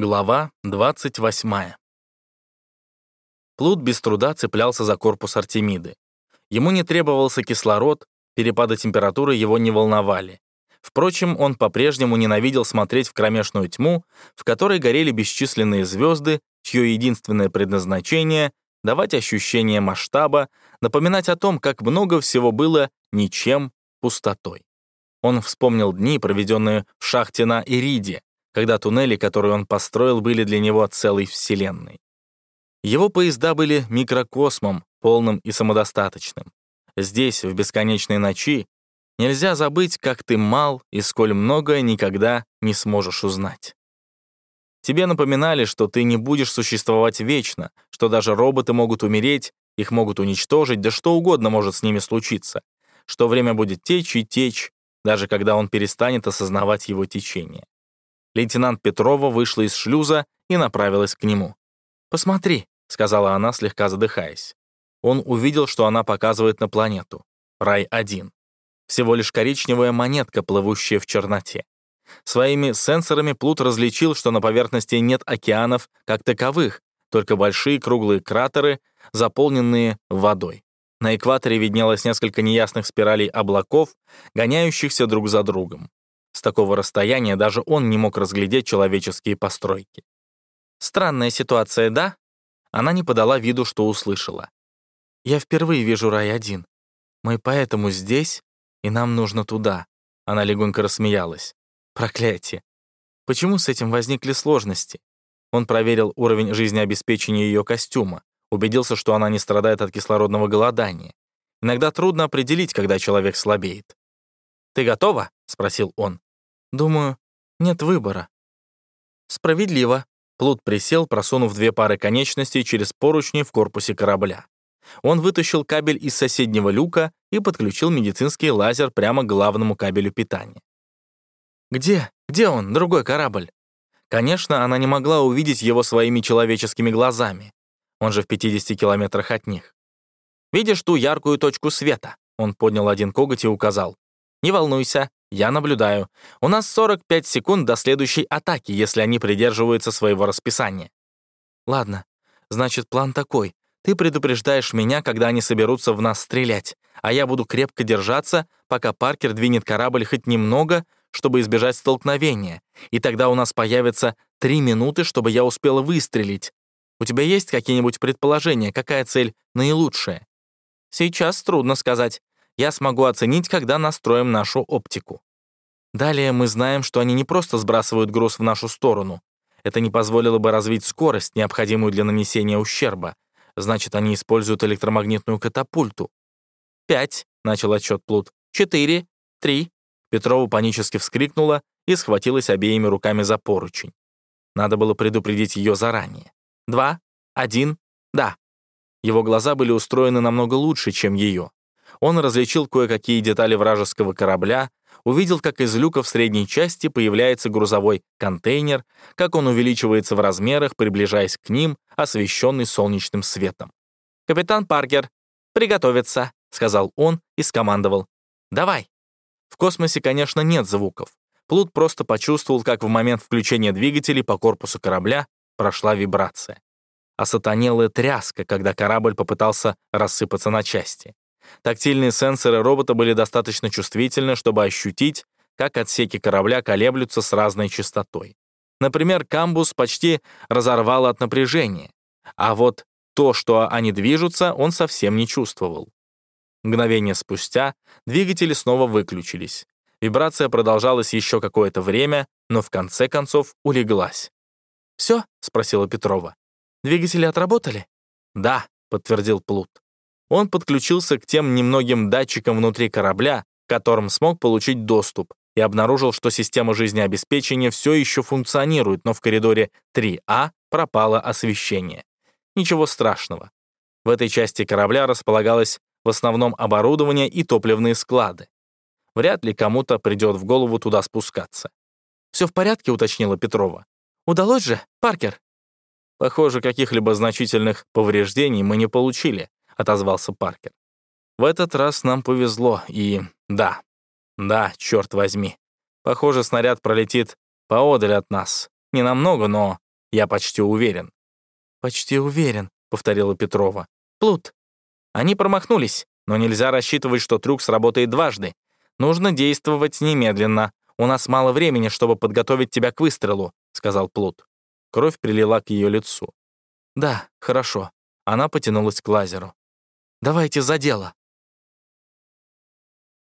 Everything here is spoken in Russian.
Глава 28. Плут без труда цеплялся за корпус Артемиды. Ему не требовался кислород, перепады температуры его не волновали. Впрочем, он по-прежнему ненавидел смотреть в кромешную тьму, в которой горели бесчисленные звезды, чье единственное предназначение — давать ощущение масштаба, напоминать о том, как много всего было ничем, пустотой. Он вспомнил дни, проведенные в шахте на Ириде, когда туннели, которые он построил, были для него целой вселенной. Его поезда были микрокосмом, полным и самодостаточным. Здесь, в бесконечной ночи, нельзя забыть, как ты мал и сколь многое никогда не сможешь узнать. Тебе напоминали, что ты не будешь существовать вечно, что даже роботы могут умереть, их могут уничтожить, да что угодно может с ними случиться, что время будет течь и течь, даже когда он перестанет осознавать его течение. Лейтенант Петрова вышла из шлюза и направилась к нему. «Посмотри», — сказала она, слегка задыхаясь. Он увидел, что она показывает на планету. Рай-1. Всего лишь коричневая монетка, плывущая в черноте. Своими сенсорами Плут различил, что на поверхности нет океанов как таковых, только большие круглые кратеры, заполненные водой. На экваторе виднелось несколько неясных спиралей облаков, гоняющихся друг за другом. С такого расстояния даже он не мог разглядеть человеческие постройки. Странная ситуация, да? Она не подала виду, что услышала. «Я впервые вижу рай один. Мы поэтому здесь, и нам нужно туда». Она легонько рассмеялась. «Проклятие! Почему с этим возникли сложности?» Он проверил уровень жизнеобеспечения ее костюма, убедился, что она не страдает от кислородного голодания. Иногда трудно определить, когда человек слабеет. «Ты готова?» — спросил он. «Думаю, нет выбора». «Справедливо», Плут присел, просунув две пары конечностей через поручни в корпусе корабля. Он вытащил кабель из соседнего люка и подключил медицинский лазер прямо к главному кабелю питания. «Где? Где он, другой корабль?» Конечно, она не могла увидеть его своими человеческими глазами. Он же в 50 километрах от них. «Видишь ту яркую точку света?» Он поднял один коготь и указал. «Не волнуйся, я наблюдаю. У нас 45 секунд до следующей атаки, если они придерживаются своего расписания. Ладно, значит, план такой. Ты предупреждаешь меня, когда они соберутся в нас стрелять, а я буду крепко держаться, пока Паркер двинет корабль хоть немного, чтобы избежать столкновения, и тогда у нас появится три минуты, чтобы я успела выстрелить. У тебя есть какие-нибудь предположения, какая цель наилучшая? Сейчас трудно сказать я смогу оценить, когда настроим нашу оптику. Далее мы знаем, что они не просто сбрасывают груз в нашу сторону. Это не позволило бы развить скорость, необходимую для нанесения ущерба. Значит, они используют электромагнитную катапульту. «Пять», — начал отчет Плут. «Четыре. Три». Петрова панически вскрикнула и схватилась обеими руками за поручень. Надо было предупредить ее заранее. «Два. Один. Да». Его глаза были устроены намного лучше, чем ее. Он различил кое-какие детали вражеского корабля, увидел, как из люка в средней части появляется грузовой контейнер, как он увеличивается в размерах, приближаясь к ним, освещенный солнечным светом. «Капитан Паркер, приготовиться», — сказал он и скомандовал. «Давай». В космосе, конечно, нет звуков. Плут просто почувствовал, как в момент включения двигателей по корпусу корабля прошла вибрация. А сатанелая тряска, когда корабль попытался рассыпаться на части. Тактильные сенсоры робота были достаточно чувствительны, чтобы ощутить, как отсеки корабля колеблются с разной частотой. Например, камбус почти разорвал от напряжения, а вот то, что они движутся, он совсем не чувствовал. Мгновение спустя двигатели снова выключились. Вибрация продолжалась еще какое-то время, но в конце концов улеглась. «Все?» — спросила Петрова. «Двигатели отработали?» «Да», — подтвердил Плут он подключился к тем немногим датчикам внутри корабля, к которым смог получить доступ, и обнаружил, что система жизнеобеспечения все еще функционирует, но в коридоре 3А пропало освещение. Ничего страшного. В этой части корабля располагалось в основном оборудование и топливные склады. Вряд ли кому-то придет в голову туда спускаться. «Все в порядке?» — уточнила Петрова. «Удалось же, Паркер?» Похоже, каких-либо значительных повреждений мы не получили отозвался Паркер. В этот раз нам повезло, и да, да, черт возьми. Похоже, снаряд пролетит поодаль от нас. Не намного, но Я почти уверен». «Почти уверен», — повторила Петрова. «Плут». Они промахнулись, но нельзя рассчитывать, что трюк сработает дважды. Нужно действовать немедленно. У нас мало времени, чтобы подготовить тебя к выстрелу», — сказал Плут. Кровь прилила к ее лицу. «Да, хорошо». Она потянулась к лазеру. «Давайте за дело».